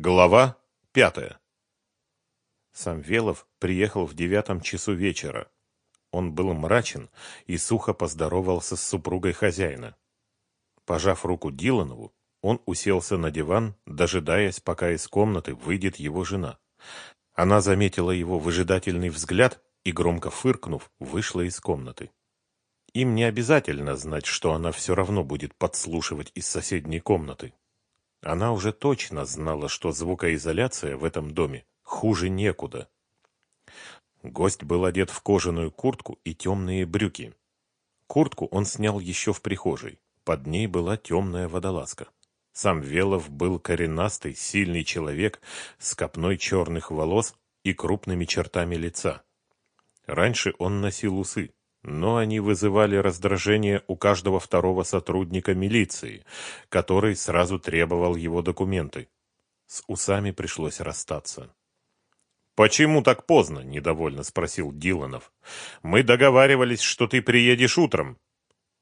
Глава пятая. Самвелов приехал в девятом часу вечера. Он был мрачен и сухо поздоровался с супругой хозяина. Пожав руку Диланову, он уселся на диван, дожидаясь, пока из комнаты выйдет его жена. Она заметила его выжидательный взгляд и, громко фыркнув, вышла из комнаты. Им не обязательно знать, что она все равно будет подслушивать из соседней комнаты. Она уже точно знала, что звукоизоляция в этом доме хуже некуда. Гость был одет в кожаную куртку и темные брюки. Куртку он снял еще в прихожей. Под ней была темная водолазка. Сам Велов был коренастый, сильный человек с копной черных волос и крупными чертами лица. Раньше он носил усы но они вызывали раздражение у каждого второго сотрудника милиции, который сразу требовал его документы. С усами пришлось расстаться. «Почему так поздно?» – недовольно спросил Диланов. «Мы договаривались, что ты приедешь утром».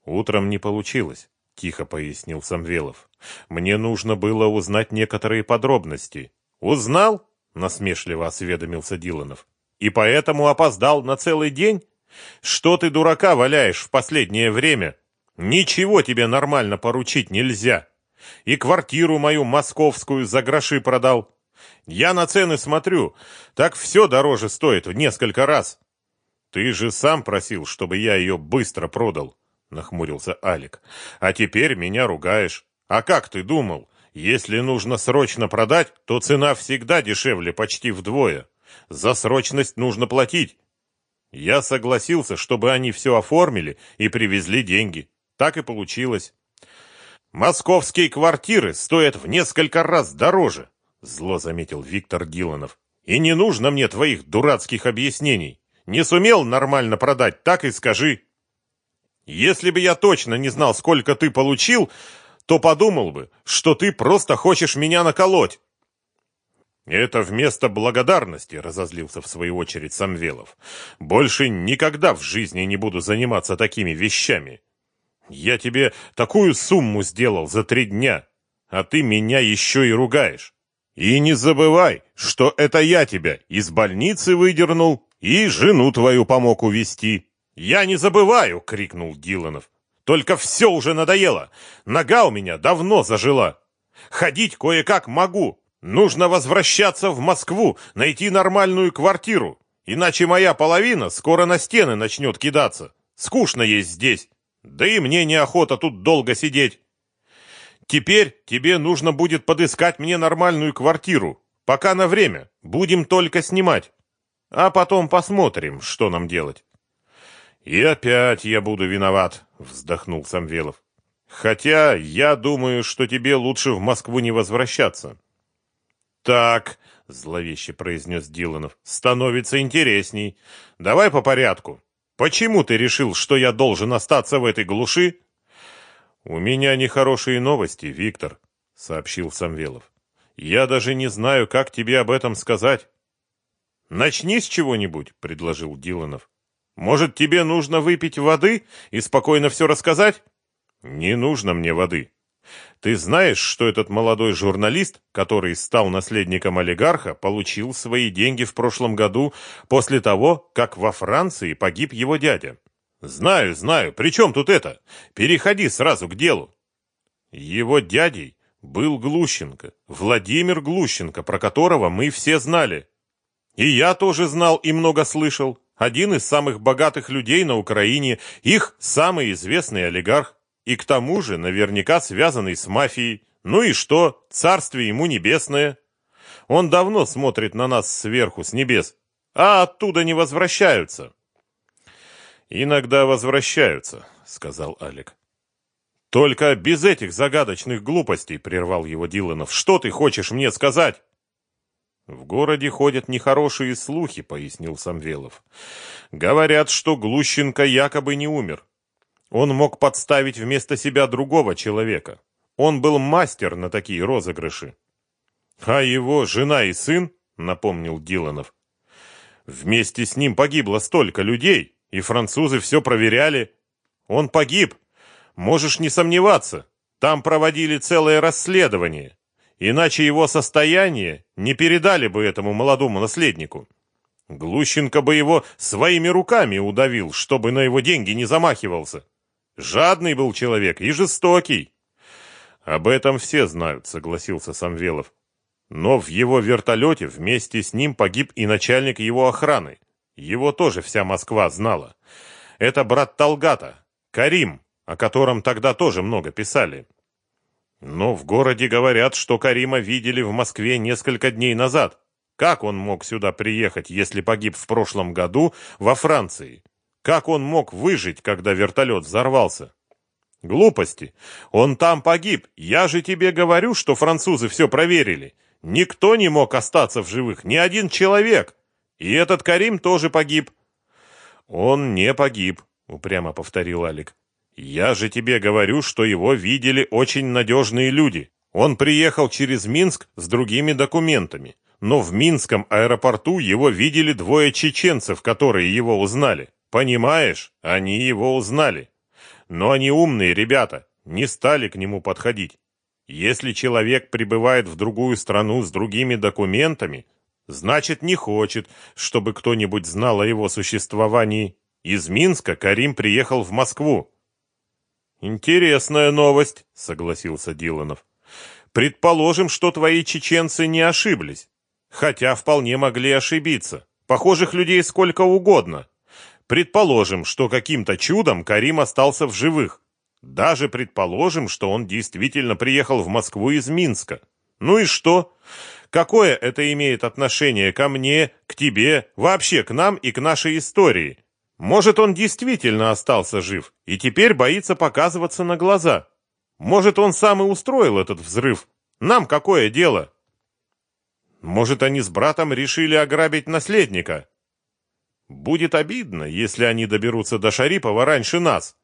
«Утром не получилось», – тихо пояснил Самвелов. «Мне нужно было узнать некоторые подробности». «Узнал?» – насмешливо осведомился Диланов. «И поэтому опоздал на целый день?» Что ты дурака валяешь в последнее время? Ничего тебе нормально поручить нельзя. И квартиру мою московскую за гроши продал. Я на цены смотрю, так все дороже стоит в несколько раз. Ты же сам просил, чтобы я ее быстро продал, нахмурился Алик. А теперь меня ругаешь. А как ты думал? Если нужно срочно продать, то цена всегда дешевле почти вдвое. За срочность нужно платить. Я согласился, чтобы они все оформили и привезли деньги. Так и получилось. Московские квартиры стоят в несколько раз дороже, зло заметил Виктор Диланов. И не нужно мне твоих дурацких объяснений. Не сумел нормально продать, так и скажи. Если бы я точно не знал, сколько ты получил, то подумал бы, что ты просто хочешь меня наколоть. «Это вместо благодарности», — разозлился в свою очередь Самвелов. «Больше никогда в жизни не буду заниматься такими вещами. Я тебе такую сумму сделал за три дня, а ты меня еще и ругаешь. И не забывай, что это я тебя из больницы выдернул и жену твою помог увести. «Я не забываю!» — крикнул Диланов. «Только все уже надоело. Нога у меня давно зажила. Ходить кое-как могу, Нужно возвращаться в Москву, найти нормальную квартиру, иначе моя половина скоро на стены начнет кидаться. Скучно есть здесь, да и мне неохота тут долго сидеть. Теперь тебе нужно будет подыскать мне нормальную квартиру, пока на время, будем только снимать. А потом посмотрим, что нам делать. И опять я буду виноват, вздохнул Самвелов. Хотя я думаю, что тебе лучше в Москву не возвращаться. «Так», — зловеще произнес Диланов, — «становится интересней. Давай по порядку. Почему ты решил, что я должен остаться в этой глуши?» «У меня нехорошие новости, Виктор», — сообщил Самвелов. «Я даже не знаю, как тебе об этом сказать». «Начни с чего-нибудь», — предложил Диланов. «Может, тебе нужно выпить воды и спокойно все рассказать?» «Не нужно мне воды», ты знаешь, что этот молодой журналист, который стал наследником олигарха, получил свои деньги в прошлом году после того, как во Франции погиб его дядя? Знаю, знаю. При чем тут это? Переходи сразу к делу. Его дядей был Глущенко, Владимир Глущенко, про которого мы все знали. И я тоже знал и много слышал. Один из самых богатых людей на Украине, их самый известный олигарх. И к тому же наверняка связанный с мафией. Ну и что? Царствие ему небесное. Он давно смотрит на нас сверху, с небес, а оттуда не возвращаются. Иногда возвращаются, сказал Алик. Только без этих загадочных глупостей, прервал его Диланов. Что ты хочешь мне сказать? В городе ходят нехорошие слухи, пояснил Самвелов. Говорят, что Глущенко якобы не умер. Он мог подставить вместо себя другого человека. Он был мастер на такие розыгрыши. А его жена и сын, напомнил Диланов. Вместе с ним погибло столько людей, и французы все проверяли. Он погиб. Можешь не сомневаться. Там проводили целое расследование. Иначе его состояние не передали бы этому молодому наследнику. Глущенко бы его своими руками удавил, чтобы на его деньги не замахивался. Жадный был человек и жестокий. Об этом все знают, согласился Самвелов. Но в его вертолете вместе с ним погиб и начальник его охраны. Его тоже вся Москва знала. Это брат Талгата, Карим, о котором тогда тоже много писали. Но в городе говорят, что Карима видели в Москве несколько дней назад. Как он мог сюда приехать, если погиб в прошлом году во Франции? Как он мог выжить, когда вертолет взорвался? Глупости. Он там погиб. Я же тебе говорю, что французы все проверили. Никто не мог остаться в живых, ни один человек. И этот Карим тоже погиб. Он не погиб, упрямо повторил Алик. Я же тебе говорю, что его видели очень надежные люди. Он приехал через Минск с другими документами, но в Минском аэропорту его видели двое чеченцев, которые его узнали. Понимаешь, они его узнали. Но они умные ребята, не стали к нему подходить. Если человек прибывает в другую страну с другими документами, значит не хочет, чтобы кто-нибудь знал о его существовании. Из Минска Карим приехал в Москву. «Интересная новость», — согласился Диланов. «Предположим, что твои чеченцы не ошиблись. Хотя вполне могли ошибиться. Похожих людей сколько угодно. Предположим, что каким-то чудом Карим остался в живых. Даже предположим, что он действительно приехал в Москву из Минска. Ну и что? Какое это имеет отношение ко мне, к тебе, вообще к нам и к нашей истории? Может, он действительно остался жив и теперь боится показываться на глаза. Может, он сам и устроил этот взрыв. Нам какое дело? Может, они с братом решили ограбить наследника? Будет обидно, если они доберутся до Шарипова раньше нас.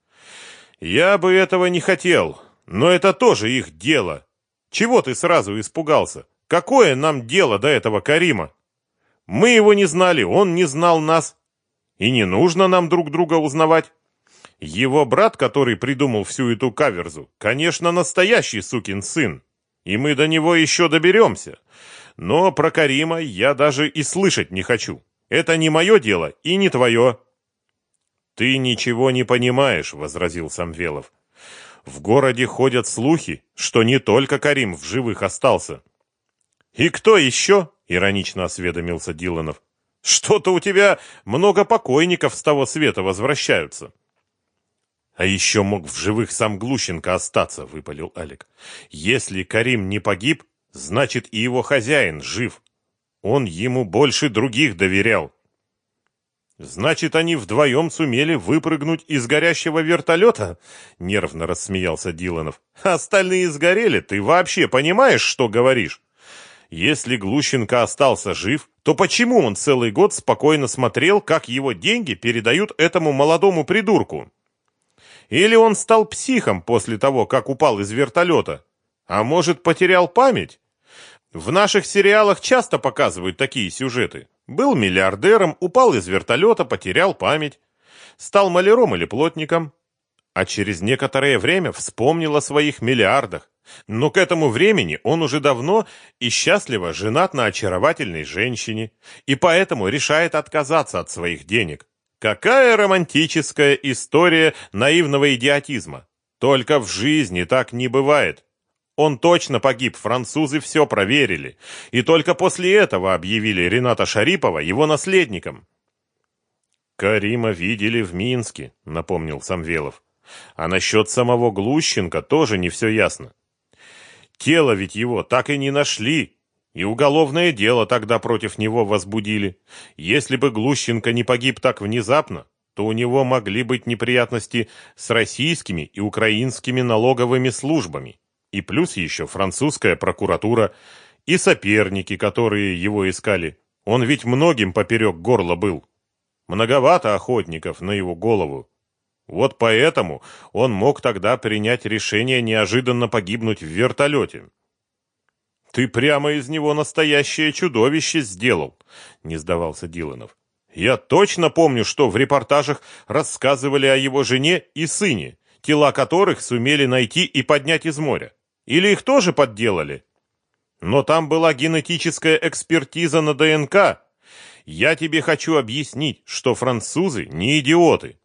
Я бы этого не хотел, но это тоже их дело. Чего ты сразу испугался? Какое нам дело до этого Карима? Мы его не знали, он не знал нас. И не нужно нам друг друга узнавать. Его брат, который придумал всю эту каверзу, конечно, настоящий сукин сын. И мы до него еще доберемся. Но про Карима я даже и слышать не хочу. Это не мое дело и не твое. Ты ничего не понимаешь, возразил Самвелов. В городе ходят слухи, что не только Карим в живых остался. И кто еще? Иронично осведомился Диланов. Что-то у тебя много покойников с того света возвращаются. А еще мог в живых сам Глущенко остаться, выпалил Алик. Если Карим не погиб, значит и его хозяин жив. Он ему больше других доверял. Значит, они вдвоем сумели выпрыгнуть из горящего вертолета? Нервно рассмеялся Диланов. Остальные сгорели, ты вообще понимаешь, что говоришь? Если Глущенко остался жив, то почему он целый год спокойно смотрел, как его деньги передают этому молодому придурку? Или он стал психом после того, как упал из вертолета? А может, потерял память? В наших сериалах часто показывают такие сюжеты. Был миллиардером, упал из вертолета, потерял память. Стал маляром или плотником. А через некоторое время вспомнил о своих миллиардах но к этому времени он уже давно и счастливо женат на очаровательной женщине, и поэтому решает отказаться от своих денег. Какая романтическая история наивного идиотизма! Только в жизни так не бывает. Он точно погиб, французы все проверили, и только после этого объявили Рената Шарипова его наследником. «Карима видели в Минске», — напомнил Самвелов. «А насчет самого Глущенко тоже не все ясно. Тело ведь его так и не нашли, и уголовное дело тогда против него возбудили. Если бы Глущенко не погиб так внезапно, то у него могли быть неприятности с российскими и украинскими налоговыми службами, и плюс еще французская прокуратура и соперники, которые его искали. Он ведь многим поперек горла был. Многовато охотников на его голову. Вот поэтому он мог тогда принять решение неожиданно погибнуть в вертолете. «Ты прямо из него настоящее чудовище сделал», — не сдавался Диланов. «Я точно помню, что в репортажах рассказывали о его жене и сыне, тела которых сумели найти и поднять из моря. Или их тоже подделали?» Но там была генетическая экспертиза на ДНК. Я тебе хочу объяснить, что французы не идиоты.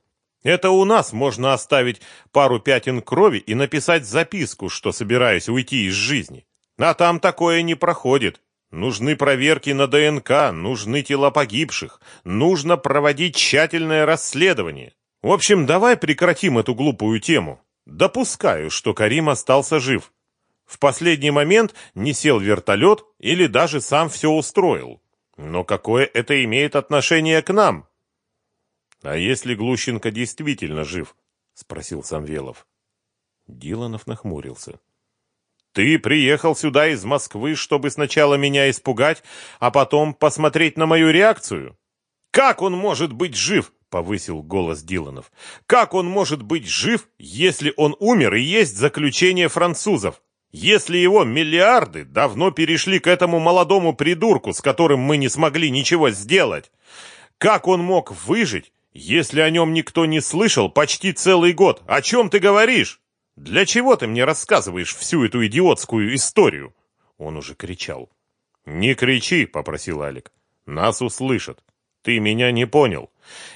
Это у нас можно оставить пару пятен крови и написать записку, что собираюсь уйти из жизни. А там такое не проходит. Нужны проверки на ДНК, нужны тела погибших, нужно проводить тщательное расследование. В общем, давай прекратим эту глупую тему. Допускаю, что Карим остался жив. В последний момент не сел вертолет или даже сам все устроил. Но какое это имеет отношение к нам? А если Глущенко действительно жив? спросил Самвелов. Диланов нахмурился. Ты приехал сюда из Москвы, чтобы сначала меня испугать, а потом посмотреть на мою реакцию? Как он может быть жив? повысил голос Диланов. Как он может быть жив, если он умер и есть заключение французов? Если его миллиарды давно перешли к этому молодому придурку, с которым мы не смогли ничего сделать? Как он мог выжить, если о нем никто не слышал почти целый год? О чем ты говоришь? Для чего ты мне рассказываешь всю эту идиотскую историю? Он уже кричал. Не кричи, попросил Алик. Нас услышат. Ты меня не понял.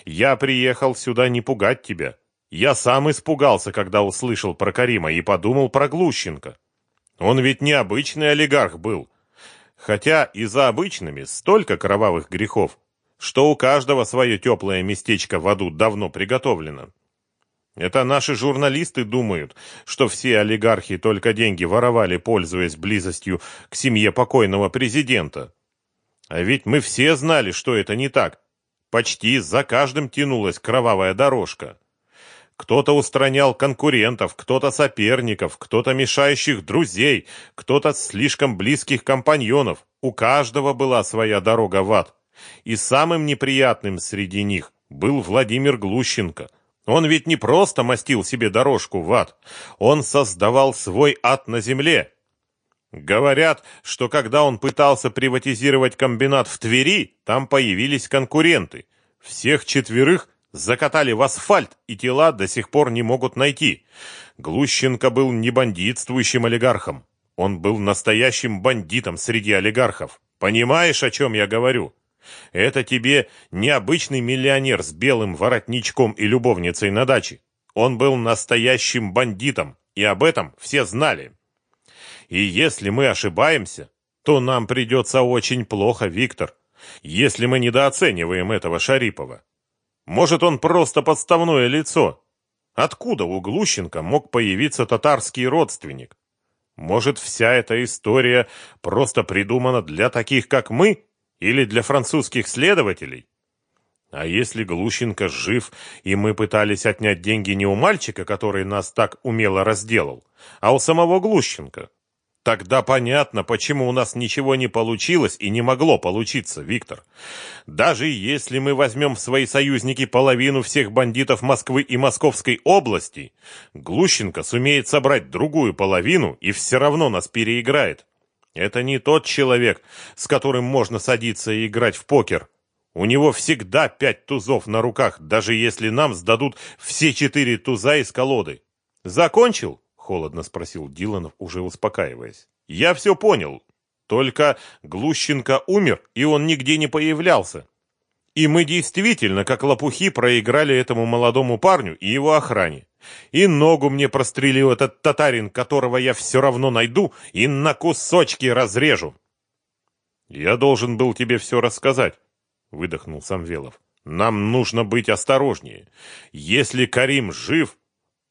Я приехал сюда не пугать тебя. Я сам испугался, когда услышал про Карима и подумал про Глущенко. Он ведь не обычный олигарх был. Хотя и за обычными столько кровавых грехов, что у каждого свое теплое местечко в аду давно приготовлено. Это наши журналисты думают, что все олигархи только деньги воровали, пользуясь близостью к семье покойного президента. А ведь мы все знали, что это не так. Почти за каждым тянулась кровавая дорожка. Кто-то устранял конкурентов, кто-то соперников, кто-то мешающих друзей, кто-то слишком близких компаньонов. У каждого была своя дорога в ад. И самым неприятным среди них был Владимир Глущенко – он ведь не просто мастил себе дорожку в ад, он создавал свой ад на земле. Говорят, что когда он пытался приватизировать комбинат в Твери, там появились конкуренты. Всех четверых закатали в асфальт, и тела до сих пор не могут найти. Глущенко был не бандитствующим олигархом. Он был настоящим бандитом среди олигархов. Понимаешь, о чем я говорю? Это тебе не обычный миллионер с белым воротничком и любовницей на даче. Он был настоящим бандитом, и об этом все знали. И если мы ошибаемся, то нам придется очень плохо, Виктор, если мы недооцениваем этого Шарипова. Может, он просто подставное лицо? Откуда у Глущенко мог появиться татарский родственник? Может, вся эта история просто придумана для таких, как мы? Или для французских следователей? А если Глущенко жив, и мы пытались отнять деньги не у мальчика, который нас так умело разделал, а у самого Глущенко? Тогда понятно, почему у нас ничего не получилось и не могло получиться, Виктор. Даже если мы возьмем в свои союзники половину всех бандитов Москвы и Московской области, Глущенко сумеет собрать другую половину и все равно нас переиграет. Это не тот человек, с которым можно садиться и играть в покер. У него всегда пять тузов на руках, даже если нам сдадут все четыре туза из колоды. Закончил? Холодно спросил Диланов, уже успокаиваясь. Я все понял. Только Глущенко умер, и он нигде не появлялся. И мы действительно, как лопухи, проиграли этому молодому парню и его охране. И ногу мне прострелил этот татарин, которого я все равно найду и на кусочки разрежу. Я должен был тебе все рассказать, выдохнул Самвелов. Нам нужно быть осторожнее. Если Карим жив,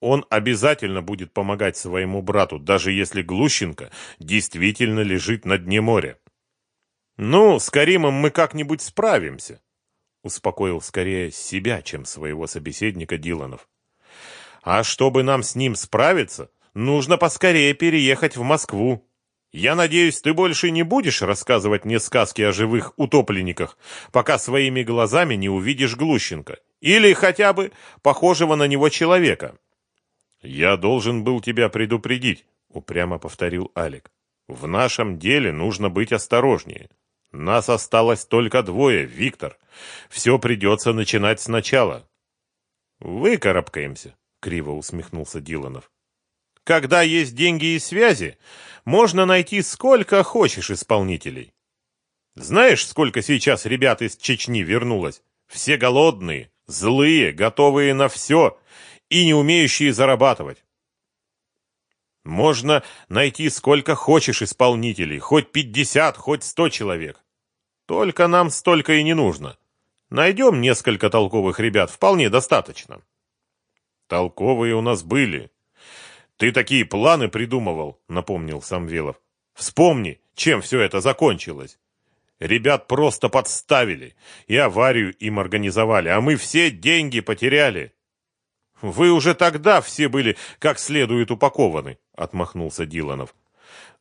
он обязательно будет помогать своему брату, даже если Глущенко действительно лежит на дне моря. Ну, с Каримом мы как-нибудь справимся, успокоил скорее себя, чем своего собеседника Диланов. А чтобы нам с ним справиться, нужно поскорее переехать в Москву. Я надеюсь, ты больше не будешь рассказывать мне сказки о живых утопленниках, пока своими глазами не увидишь Глущенко. Или хотя бы похожего на него человека. Я должен был тебя предупредить, упрямо повторил Алик. В нашем деле нужно быть осторожнее. Нас осталось только двое, Виктор. Все придется начинать сначала. Выкарабкаемся, криво усмехнулся Диланов. Когда есть деньги и связи, можно найти сколько хочешь исполнителей. Знаешь, сколько сейчас ребят из Чечни вернулось? Все голодные, злые, готовые на все и не умеющие зарабатывать. Можно найти сколько хочешь исполнителей, хоть пятьдесят, хоть сто человек. Только нам столько и не нужно. Найдем несколько толковых ребят, вполне достаточно. Толковые у нас были. Ты такие планы придумывал, напомнил Самвелов. Вспомни, чем все это закончилось. Ребят просто подставили и аварию им организовали, а мы все деньги потеряли. Вы уже тогда все были как следует упакованы, отмахнулся Диланов.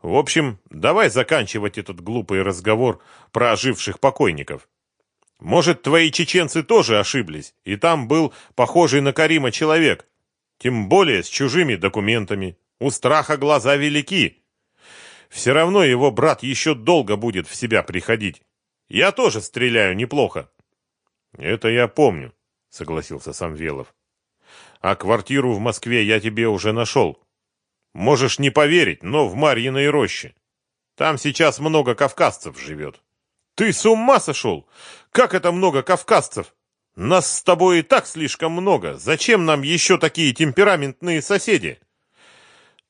В общем, давай заканчивать этот глупый разговор про оживших покойников. Может, твои чеченцы тоже ошиблись, и там был похожий на Карима человек, тем более с чужими документами. У страха глаза велики. Все равно его брат еще долго будет в себя приходить. Я тоже стреляю неплохо. Это я помню, согласился Самвелов. А квартиру в Москве я тебе уже нашел. Можешь не поверить, но в Марьиной роще. Там сейчас много кавказцев живет. Ты с ума сошел? Как это много кавказцев? Нас с тобой и так слишком много. Зачем нам еще такие темпераментные соседи?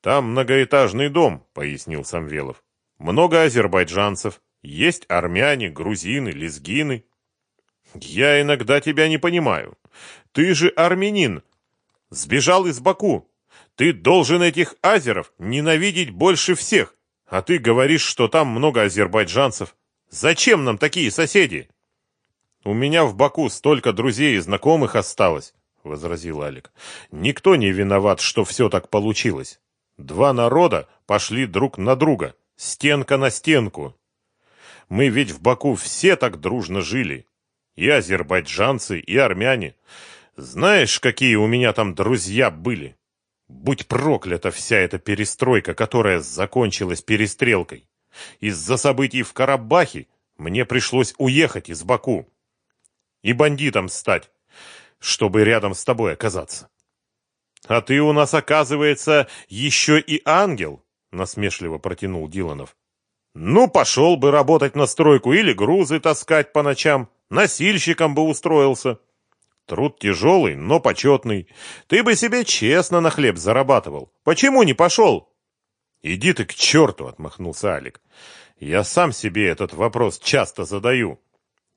Там многоэтажный дом, пояснил Самвелов. Много азербайджанцев, есть армяне, грузины, лезгины. Я иногда тебя не понимаю. Ты же армянин. Сбежал из Баку. Ты должен этих азеров ненавидеть больше всех. А ты говоришь, что там много азербайджанцев. Зачем нам такие соседи? У меня в Баку столько друзей и знакомых осталось, возразил Алик. Никто не виноват, что все так получилось. Два народа пошли друг на друга, стенка на стенку. Мы ведь в Баку все так дружно жили. И азербайджанцы, и армяне. Знаешь, какие у меня там друзья были? Будь проклята вся эта перестройка, которая закончилась перестрелкой. Из-за событий в Карабахе мне пришлось уехать из Баку. И бандитом стать, чтобы рядом с тобой оказаться. «А ты у нас, оказывается, еще и ангел!» — насмешливо протянул Диланов. «Ну, пошел бы работать на стройку или грузы таскать по ночам, носильщиком бы устроился. Труд тяжелый, но почетный. Ты бы себе честно на хлеб зарабатывал. Почему не пошел?» «Иди ты к черту!» — отмахнулся Алик. «Я сам себе этот вопрос часто задаю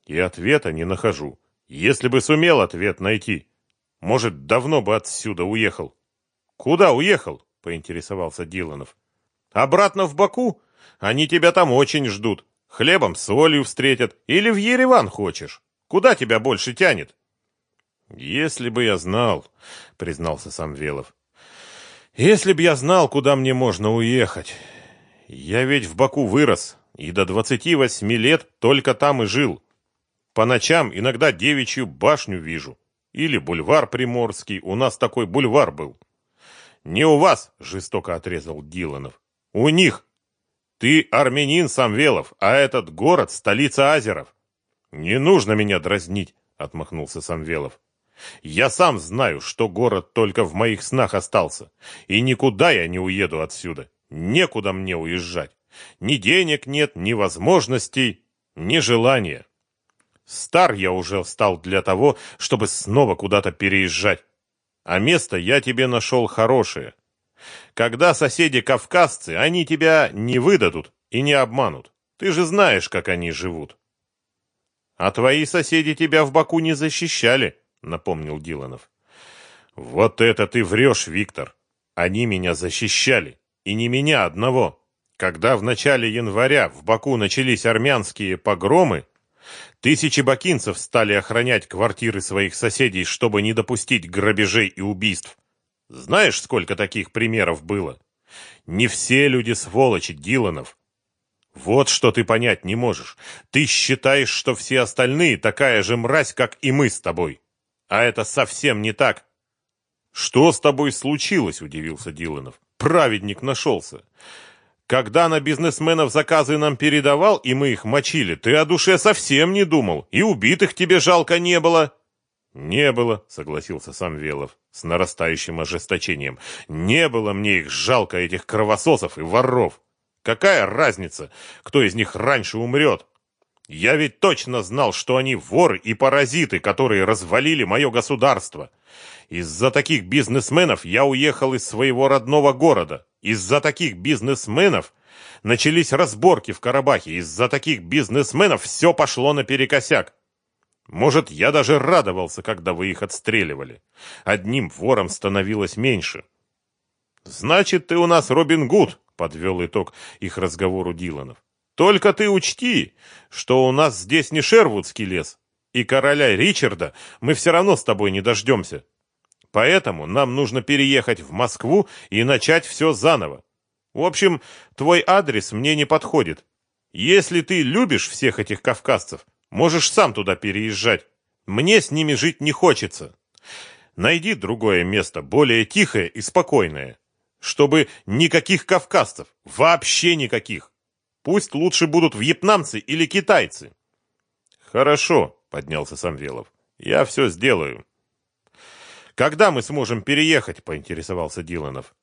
и ответа не нахожу. Если бы сумел ответ найти, может, давно бы отсюда уехал. Куда уехал? поинтересовался Диланов. Обратно в Баку? Они тебя там очень ждут. Хлебом, солью встретят. Или в Ереван хочешь? Куда тебя больше тянет? Если бы я знал, признался Самвелов. Если бы я знал, куда мне можно уехать. Я ведь в Баку вырос и до двадцати восьми лет только там и жил. По ночам иногда девичью башню вижу. Или бульвар Приморский, у нас такой бульвар был. Не у вас, жестоко отрезал Диланов. У них. Ты армянин Самвелов, а этот город столица азеров. Не нужно меня дразнить, отмахнулся Самвелов. Я сам знаю, что город только в моих снах остался, и никуда я не уеду отсюда. Некуда мне уезжать. Ни денег нет, ни возможностей, ни желания. Стар я уже стал для того, чтобы снова куда-то переезжать. А место я тебе нашел хорошее. Когда соседи кавказцы, они тебя не выдадут и не обманут. Ты же знаешь, как они живут. А твои соседи тебя в Баку не защищали, напомнил Диланов. Вот это ты врешь, Виктор. Они меня защищали, и не меня одного. Когда в начале января в Баку начались армянские погромы, Тысячи бакинцев стали охранять квартиры своих соседей, чтобы не допустить грабежей и убийств. Знаешь, сколько таких примеров было? Не все люди сволочи, Диланов. Вот что ты понять не можешь. Ты считаешь, что все остальные такая же мразь, как и мы с тобой. А это совсем не так. Что с тобой случилось, удивился Диланов. Праведник нашелся. Когда на бизнесменов заказы нам передавал, и мы их мочили, ты о душе совсем не думал, и убитых тебе жалко не было. «Не было», — согласился сам Велов с нарастающим ожесточением. «Не было мне их жалко, этих кровососов и воров. Какая разница, кто из них раньше умрет? Я ведь точно знал, что они воры и паразиты, которые развалили мое государство. Из-за таких бизнесменов я уехал из своего родного города. Из-за таких бизнесменов начались разборки в Карабахе. Из-за таких бизнесменов все пошло наперекосяк. Может, я даже радовался, когда вы их отстреливали. Одним вором становилось меньше. Значит, ты у нас Робин Гуд, подвел итог их разговору Диланов. Только ты учти, что у нас здесь не Шервудский лес, и короля Ричарда мы все равно с тобой не дождемся. Поэтому нам нужно переехать в Москву и начать все заново. В общем, твой адрес мне не подходит. Если ты любишь всех этих кавказцев, Можешь сам туда переезжать. Мне с ними жить не хочется. Найди другое место, более тихое и спокойное. Чтобы никаких кавказцев, вообще никаких. Пусть лучше будут вьетнамцы или китайцы. Хорошо, поднялся Самвелов. Я все сделаю. Когда мы сможем переехать, поинтересовался Диланов.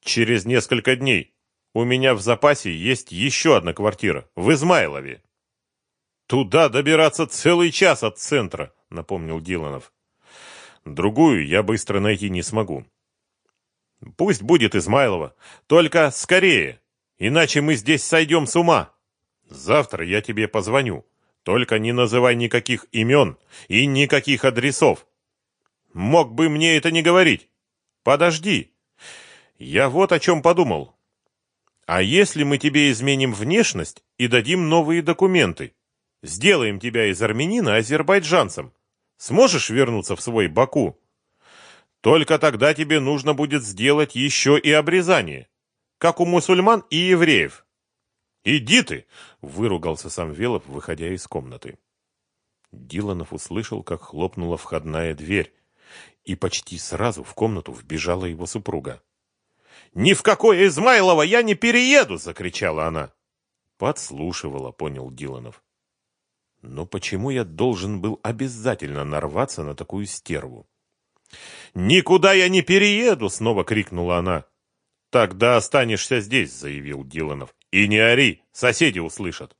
Через несколько дней. У меня в запасе есть еще одна квартира в Измайлове. Туда добираться целый час от центра, напомнил Диланов. Другую я быстро найти не смогу. Пусть будет Измайлова, только скорее, иначе мы здесь сойдем с ума. Завтра я тебе позвоню, только не называй никаких имен и никаких адресов. Мог бы мне это не говорить. Подожди. Я вот о чем подумал. А если мы тебе изменим внешность и дадим новые документы? Сделаем тебя из армянина азербайджанцем. Сможешь вернуться в свой Баку? Только тогда тебе нужно будет сделать еще и обрезание, как у мусульман и евреев. Иди ты, выругался сам Велов, выходя из комнаты. Диланов услышал, как хлопнула входная дверь, и почти сразу в комнату вбежала его супруга. «Ни в какое Измайлово я не перееду!» — закричала она. Подслушивала, понял Диланов. Но почему я должен был обязательно нарваться на такую стерву? «Никуда я не перееду!» — снова крикнула она. «Тогда останешься здесь», — заявил Диланов. «И не ори, соседи услышат.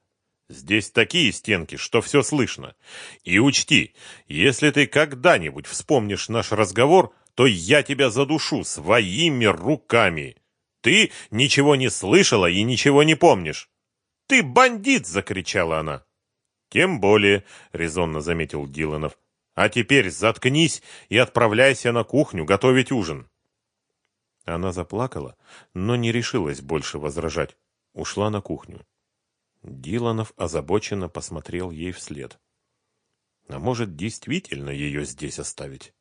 Здесь такие стенки, что все слышно. И учти, если ты когда-нибудь вспомнишь наш разговор, то я тебя задушу своими руками. Ты ничего не слышала и ничего не помнишь». «Ты бандит!» — закричала она. Тем более, резонно заметил Диланов. А теперь заткнись и отправляйся на кухню готовить ужин. Она заплакала, но не решилась больше возражать. Ушла на кухню. Диланов озабоченно посмотрел ей вслед. А может, действительно ее здесь оставить?